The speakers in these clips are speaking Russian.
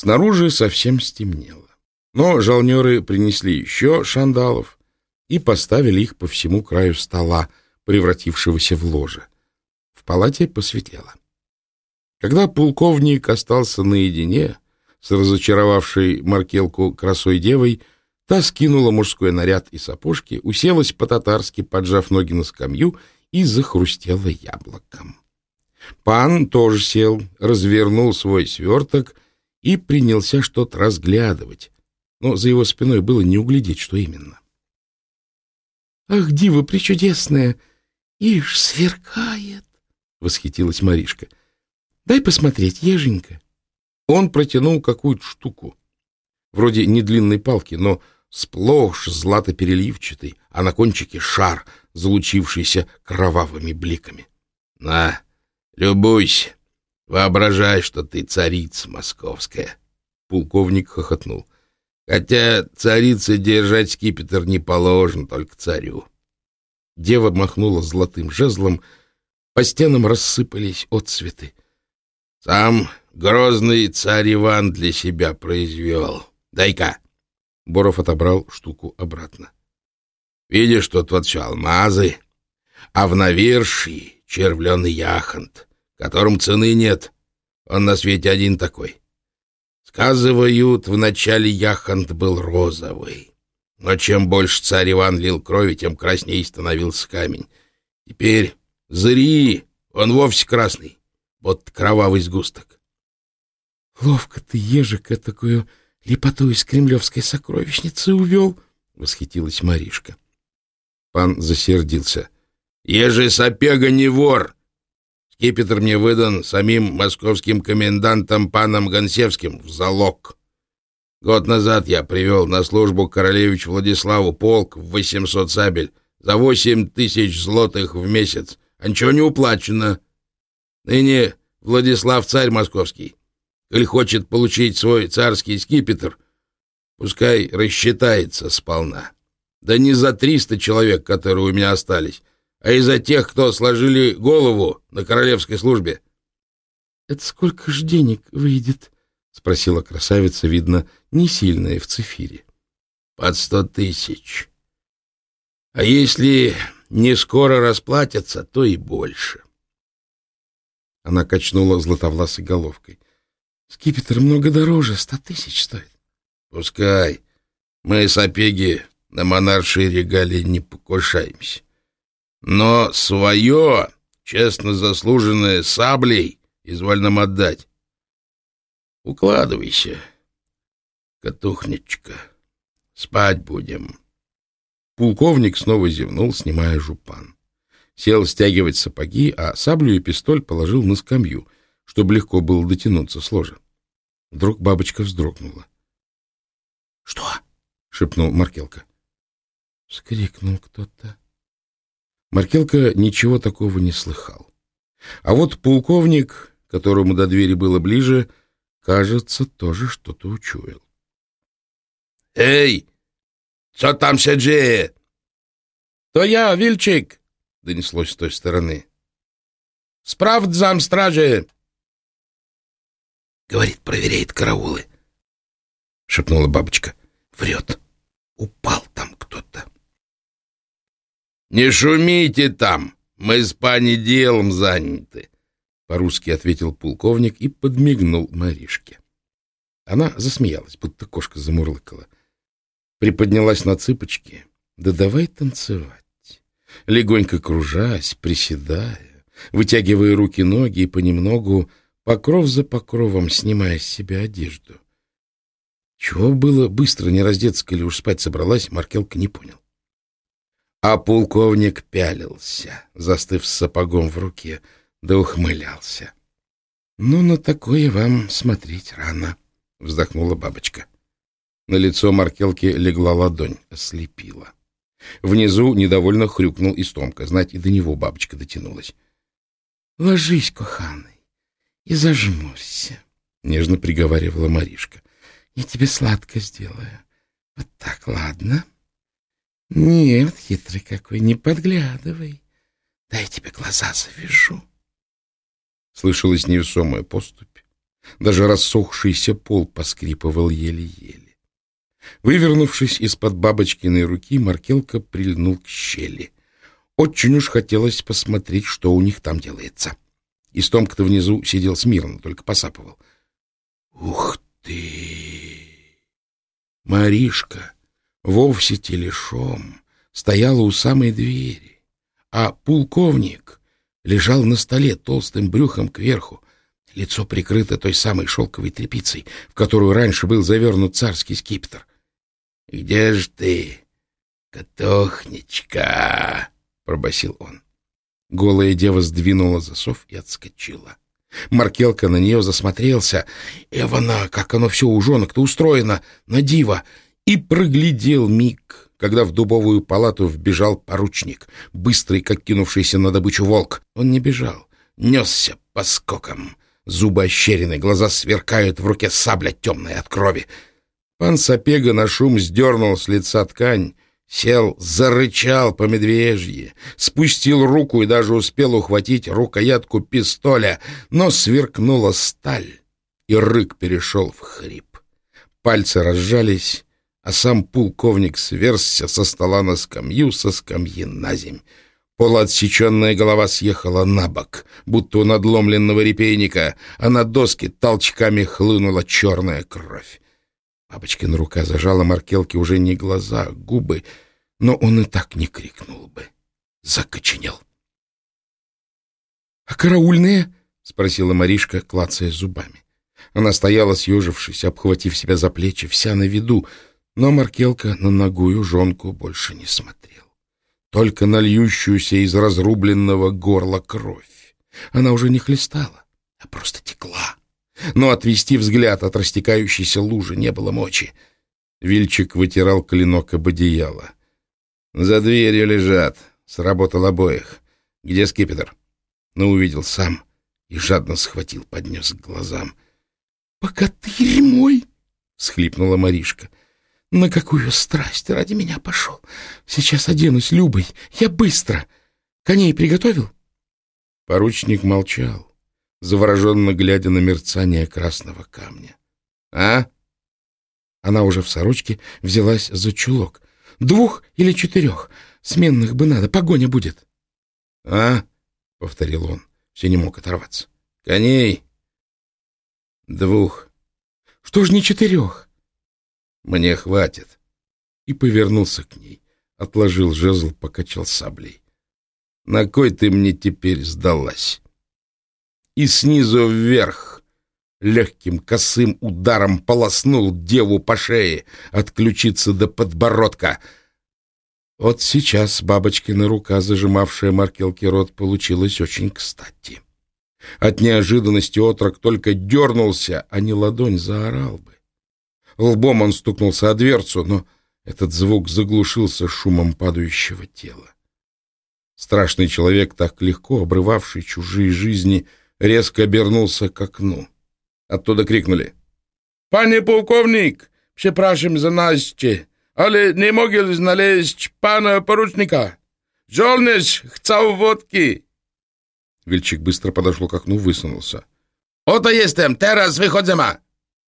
Снаружи совсем стемнело. Но жалнеры принесли еще шандалов и поставили их по всему краю стола, превратившегося в ложе. В палате посветлело. Когда полковник остался наедине с разочаровавшей Маркелку красой девой, та скинула мужской наряд и сапожки, уселась по-татарски, поджав ноги на скамью, и захрустела яблоком. Пан тоже сел, развернул свой сверток и принялся что-то разглядывать, но за его спиной было не углядеть, что именно. «Ах, дива причудесная! Ишь, сверкает!» — восхитилась Маришка. «Дай посмотреть, еженька». Он протянул какую-то штуку, вроде недлинной палки, но сплошь злато-переливчатый, а на кончике шар, залучившийся кровавыми бликами. «На, любуйся, воображай, что ты царица московская!» Полковник хохотнул. Хотя царице держать скипетр не положено, только царю. Дева махнула золотым жезлом, по стенам рассыпались отцветы. Сам грозный царь Иван для себя произвел. Дай-ка. Боров отобрал штуку обратно. Видишь, тут все алмазы, а в навершии червленый яхонт, которым цены нет. Он на свете один такой. Сказывают, вначале яхонт был розовый. Но чем больше царь Иван лил крови, тем красней становился камень. Теперь зри, он вовсе красный, вот кровавый сгусток. — Ловко ты, ежик, такую лепоту из кремлевской сокровищницы увел, — восхитилась Маришка. Пан засердился. — Ежи сапега не вор! Скипетр мне выдан самим московским комендантом паном Гонсевским в залог. Год назад я привел на службу королевич Владиславу полк в 800 сабель за 8 тысяч злотых в месяц, а ничего не уплачено. Ныне Владислав царь московский. Коль хочет получить свой царский скипетр, пускай рассчитается сполна. Да не за триста человек, которые у меня остались, а из-за тех, кто сложили голову на королевской службе. — Это сколько ж денег выйдет? — спросила красавица, видно, не сильная в цифире. — Под сто тысяч. А если не скоро расплатятся, то и больше. Она качнула златовласой головкой. — Скипетр много дороже, ста тысяч стоит. — Пускай. Мы, сапеги, на монаршие регалии не покушаемся. Но свое, честно заслуженное саблей, изволь нам отдать. Укладывайся, Катухничка, спать будем. Полковник снова зевнул, снимая жупан. Сел стягивать сапоги, а саблю и пистоль положил на скамью, чтобы легко было дотянуться с ложа. Вдруг бабочка вздрогнула. — Что? — шепнул Маркелка. — Вскрикнул кто-то. Маркелка ничего такого не слыхал. А вот полковник, которому до двери было ближе, кажется, тоже что-то учуял. «Эй, что там сяджеє?» «То я, Вильчик!» — донеслось с той стороны. «Справдзам стражи!» «Говорит, проверяет караулы», — шепнула бабочка. «Врет. Упал там кто-то». «Не шумите там! Мы с пани делом заняты!» По-русски ответил полковник и подмигнул Маришке. Она засмеялась, будто кошка замурлыкала. Приподнялась на цыпочки. «Да давай танцевать!» Легонько кружась, приседая, вытягивая руки-ноги и понемногу, покров за покровом, снимая с себя одежду. Чего было быстро не раздеться, или уж спать собралась, Маркелка не понял. А полковник пялился, застыв с сапогом в руке, да ухмылялся. — Ну, на такое вам смотреть рано, — вздохнула бабочка. На лицо Маркелки легла ладонь, ослепила. Внизу недовольно хрюкнул Истомка, знать и до него бабочка дотянулась. — Ложись, коханый, и зажмурься, — нежно приговаривала Маришка. — Я тебе сладко сделаю. Вот так, ладно? — нет, хитрый какой, не подглядывай. Дай тебе глаза завяжу. Слышалась невесомая поступь. Даже рассохшийся пол поскрипывал еле-еле. Вывернувшись из-под бабочкиной руки, Маркелка прильнул к щели. Очень уж хотелось посмотреть, что у них там делается. И Стомка-то внизу сидел смирно, только посапывал. «Ух ты!» Маришка вовсе телешом стояла у самой двери, а полковник лежал на столе толстым брюхом кверху, лицо прикрыто той самой шелковой тряпицей, в которую раньше был завернут царский скипетр. «Где ж ты, Катохничка?» — пробасил он. Голая дева сдвинула засов и отскочила. Маркелка на нее засмотрелся. Эвана, как оно все у жонок-то устроено, на диво. И проглядел миг, когда в дубовую палату вбежал поручник, быстрый, как кинувшийся на добычу волк. Он не бежал, несся по скокам. Зубы ощерены, глаза сверкают, в руке сабля темная от крови. Пан Сапега на шум сдернул с лица ткань, Сел, зарычал по медвежье, спустил руку и даже успел ухватить рукоятку пистоля, но сверкнула сталь, и рык перешел в хрип. Пальцы разжались, а сам полковник сверзся со стола на скамью, со скамьи на земь. Полуотсеченная голова съехала на бок, будто у надломленного репейника, а на доске толчками хлынула черная кровь. Бабочкина рука зажала Маркелке уже не глаза, а губы, но он и так не крикнул бы. Закоченел. — А караульные? — спросила Маришка, клацая зубами. Она стояла, съежившись, обхватив себя за плечи, вся на виду, но Маркелка на ногую жонку больше не смотрел. Только на льющуюся из разрубленного горла кровь. Она уже не хлестала, а просто текла но отвести взгляд от растекающейся лужи не было мочи. Вильчик вытирал клинок об одеяло. «За дверью лежат. Сработал обоих. Где скипетр?» Но увидел сам и жадно схватил, поднес к глазам. «Богатырь мой!» — схлипнула Маришка. «На какую страсть ради меня пошел! Сейчас оденусь Любой. Я быстро! Коней приготовил?» Поручник молчал завороженно глядя на мерцание красного камня. «А?» Она уже в сорочке взялась за чулок. «Двух или четырех? Сменных бы надо, погоня будет». «А?» — повторил он, все не мог оторваться. «Коней?» «Двух». «Что ж не четырех?» «Мне хватит». И повернулся к ней, отложил жезл, покачал саблей. «На кой ты мне теперь сдалась?» и снизу вверх легким косым ударом полоснул деву по шее от ключицы до подбородка. Вот сейчас бабочкина рука, зажимавшая Маркелке рот, получилась очень кстати. От неожиданности отрок только дернулся, а не ладонь заорал бы. Лбом он стукнулся о дверцу, но этот звук заглушился шумом падающего тела. Страшный человек, так легко обрывавший чужие жизни, — резко обернулся к окну. Оттуда крикнули. «Пане полковник, przepraszam за Настя, але не могли знaleźć пана поручника. Żołnierz chciał водки!» Вильчик быстро подошел к окну, высунулся. «Ото jestem, teraz wychodzimy!»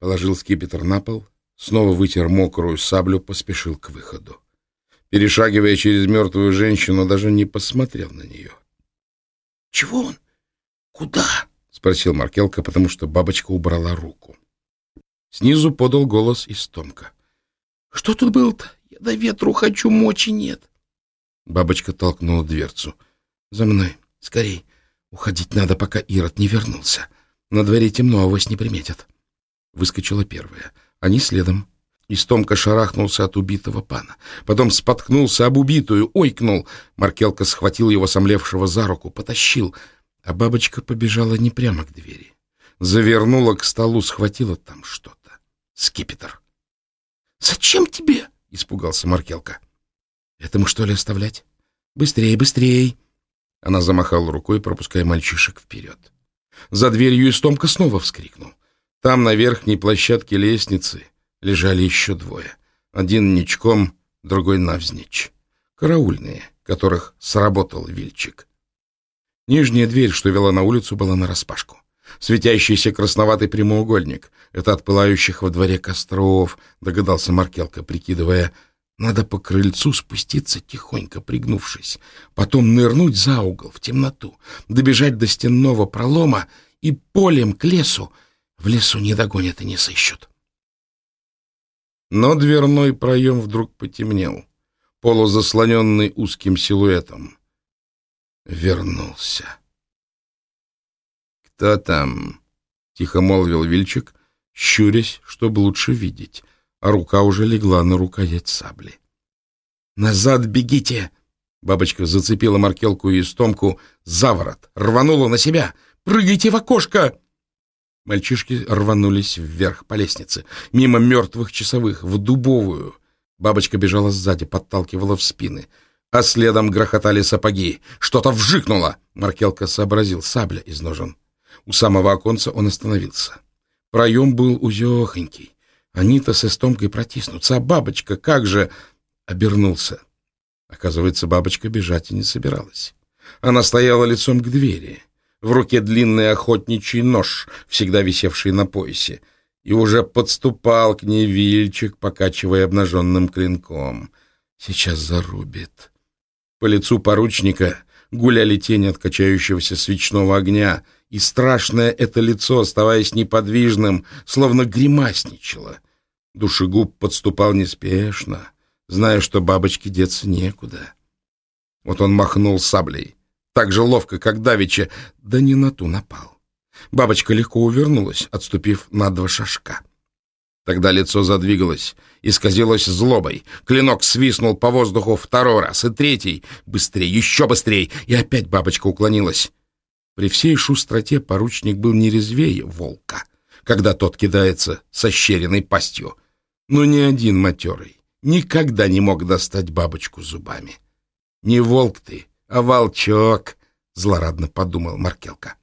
Положил скипетр на пол, снова вытер мокрую саблю, поспешил к выходу. Перешагивая через мертвую женщину, даже не посмотрел на нее. «Чего он?» «Куда?» — спросил Маркелка, потому что бабочка убрала руку. Снизу подал голос из Томка. «Что тут было-то? Я до ветру хочу, мочи нет». Бабочка толкнула дверцу. «За мной. Скорей. Уходить надо, пока Ирод не вернулся. На дворе темно, а авось не приметят». Выскочила первая. Они следом. Истомка шарахнулся от убитого пана. Потом споткнулся об убитую, ойкнул. Маркелка схватил его сомлевшего за руку, потащил — а бабочка побежала не прямо к двери. Завернула к столу, схватила там что-то. Скипетр. «Зачем тебе?» — испугался Маркелка. «Этому что ли оставлять? Быстрее, быстрее!» Она замахала рукой, пропуская мальчишек вперед. За дверью Истомка снова вскрикнул. Там, на верхней площадке лестницы, лежали еще двое. Один ничком, другой навзничь. Караульные, которых сработал Вильчик. Нижняя дверь, что вела на улицу, была нараспашку. Светящийся красноватый прямоугольник. Это от пылающих во дворе костров, догадался Маркелка, прикидывая. Надо по крыльцу спуститься, тихонько пригнувшись, потом нырнуть за угол, в темноту, добежать до стенного пролома и полем к лесу. В лесу не догонят и не сыщут. Но дверной проем вдруг потемнел, полузаслоненный узким силуэтом. Вернулся. «Кто там?» — тихо молвил Вильчик, щурясь, чтобы лучше видеть, а рука уже легла на рукоять сабли. «Назад бегите!» Бабочка зацепила Маркелку и стомку за ворот, рванула на себя. «Прыгайте в окошко!» Мальчишки рванулись вверх по лестнице, мимо мертвых часовых, в дубовую. Бабочка бежала сзади, подталкивала в спины. А следом грохотали сапоги. Что-то вжикнуло. Маркелка сообразил. Сабля из ножен. У самого оконца он остановился. Проем был узехонький. Они-то с эстомкой протиснутся. А бабочка как же... Обернулся. Оказывается, бабочка бежать и не собиралась. Она стояла лицом к двери. В руке длинный охотничий нож, всегда висевший на поясе. И уже подступал к ней вильчик, покачивая обнаженным клинком. Сейчас зарубит. По лицу поручника гуляли тени от качающегося свечного огня — и страшное это лицо, оставаясь неподвижным, словно гримасничало. Душегуб подступал неспешно, зная, что бабочке деться некуда. Вот он махнул саблей, так же ловко, как Давича, да не на ту напал. Бабочка легко увернулась, отступив на два шажка. Тогда лицо задвигалось, исказилось злобой. Клинок свистнул по воздуху второй раз и третий. Быстрее, еще быстрее. И опять бабочка уклонилась. При всей шустроте поручник был не резвее волка, когда тот кидается со щеренной пастью. Но ни один матерый никогда не мог достать бабочку зубами. «Не волк ты, а волчок», — злорадно подумал Маркелка.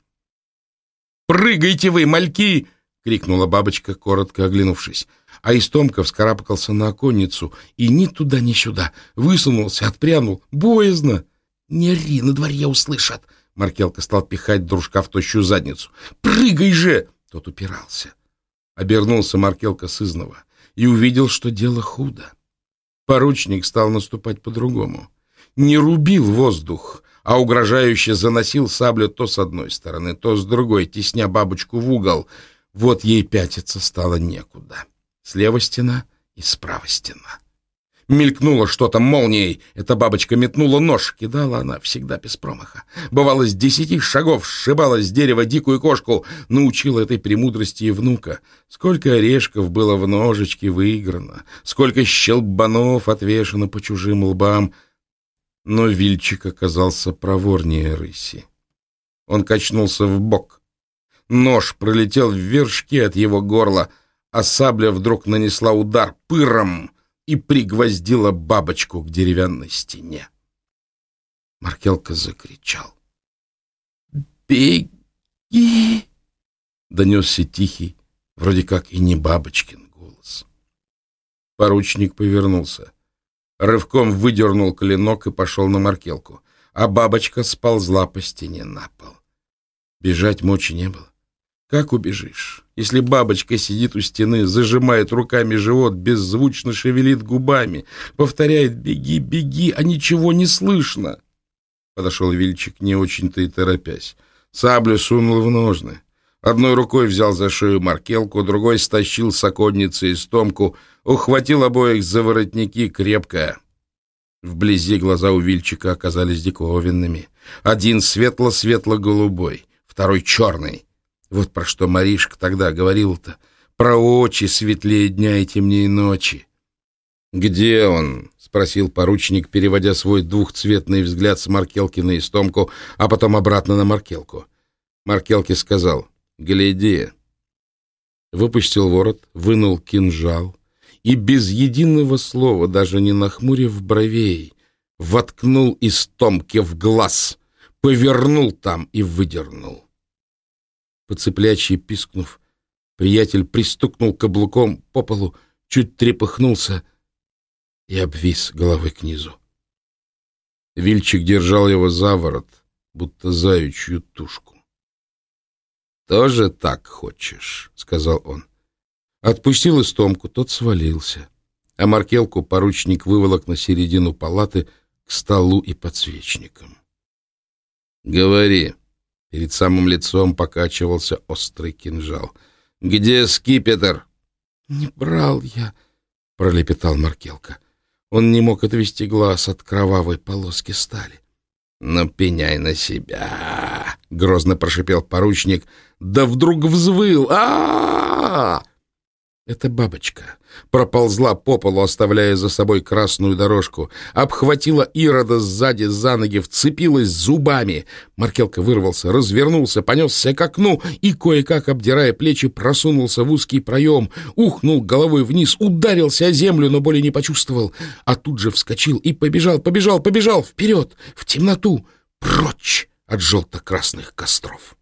«Прыгайте вы, мальки!» — крикнула бабочка, коротко оглянувшись. А Истомка вскарабкался на оконницу и ни туда, ни сюда. Высунулся, отпрянул. Боязно. «Не ри, на дворе услышат!» Маркелка стал пихать дружка в тощую задницу. «Прыгай же!» Тот упирался. Обернулся Маркелка сызнова и увидел, что дело худо. Поручник стал наступать по-другому. Не рубил воздух, а угрожающе заносил саблю то с одной стороны, то с другой, тесня бабочку в угол. Вот ей пятиться стало некуда. Слева стена и справа стена. Мелькнуло что-то молнией. Эта бабочка метнула нож. Кидала она всегда без промаха. Бывало, с десяти шагов сшибала с дерева дикую кошку. Научила этой премудрости и внука. Сколько орешков было в ножичке выиграно. Сколько щелбанов отвешено по чужим лбам. Но Вильчик оказался проворнее рыси. Он качнулся в бок. Нож пролетел в вершки от его горла, а сабля вдруг нанесла удар пыром — и пригвоздила бабочку к деревянной стене. Маркелка закричал. «Беги!» — донесся тихий, вроде как и не бабочкин голос. Поручник повернулся. Рывком выдернул клинок и пошел на Маркелку, а бабочка сползла по стене на пол. Бежать мочи не было. Как убежишь, если бабочка сидит у стены, зажимает руками живот, беззвучно шевелит губами, повторяет «беги, беги», а ничего не слышно? Подошел Вильчик, не очень-то и торопясь. Саблю сунул в ножны. Одной рукой взял за шею маркелку, другой стащил с оконницы и стомку, ухватил обоих за воротники крепко. Вблизи глаза у Вильчика оказались диковинными. Один светло-светло-голубой, второй черный — вот про что Маришка тогда говорила-то. Про очи светлее дня и темнее ночи. «Где он?» — спросил поручник, переводя свой двухцветный взгляд с Маркелки на Истомку, а потом обратно на Маркелку. Маркелки сказал «Гляди». Выпустил ворот, вынул кинжал и без единого слова, даже не нахмурив бровей, воткнул Истомке в глаз, повернул там и выдернул. Поцеплячьи пискнув, приятель пристукнул каблуком по полу, чуть трепыхнулся и обвис головой к низу. Вильчик держал его за ворот, будто заючью тушку. «Тоже так хочешь», — сказал он. Отпустил истомку, тот свалился. А Маркелку поручник выволок на середину палаты к столу и подсвечникам. «Говори». Перед самым лицом покачивался острый кинжал. «Где скипетр?» «Не брал я», — пролепетал Маркелка. Он не мог отвести глаз от кровавой полоски стали. «Ну, пеняй на себя!» — грозно прошипел поручник. «Да вдруг взвыл! а, -а, эта бабочка проползла по полу, оставляя за собой красную дорожку, обхватила Ирода сзади за ноги, вцепилась зубами. Маркелка вырвался, развернулся, понесся к окну и, кое-как обдирая плечи, просунулся в узкий проем, ухнул головой вниз, ударился о землю, но боли не почувствовал, а тут же вскочил и побежал, побежал, побежал вперед, в темноту, прочь от желто-красных костров.